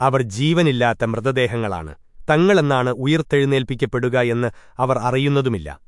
അവർ ജീവനില്ലാത്ത മൃതദേഹങ്ങളാണ്. തങ്ങളെന്നാണ് ഉയിർത്തെഴുന്നേൽപ്പിക്കപ്പെടുക എന്ന് അവർ അറിയുന്നതുമില്ല.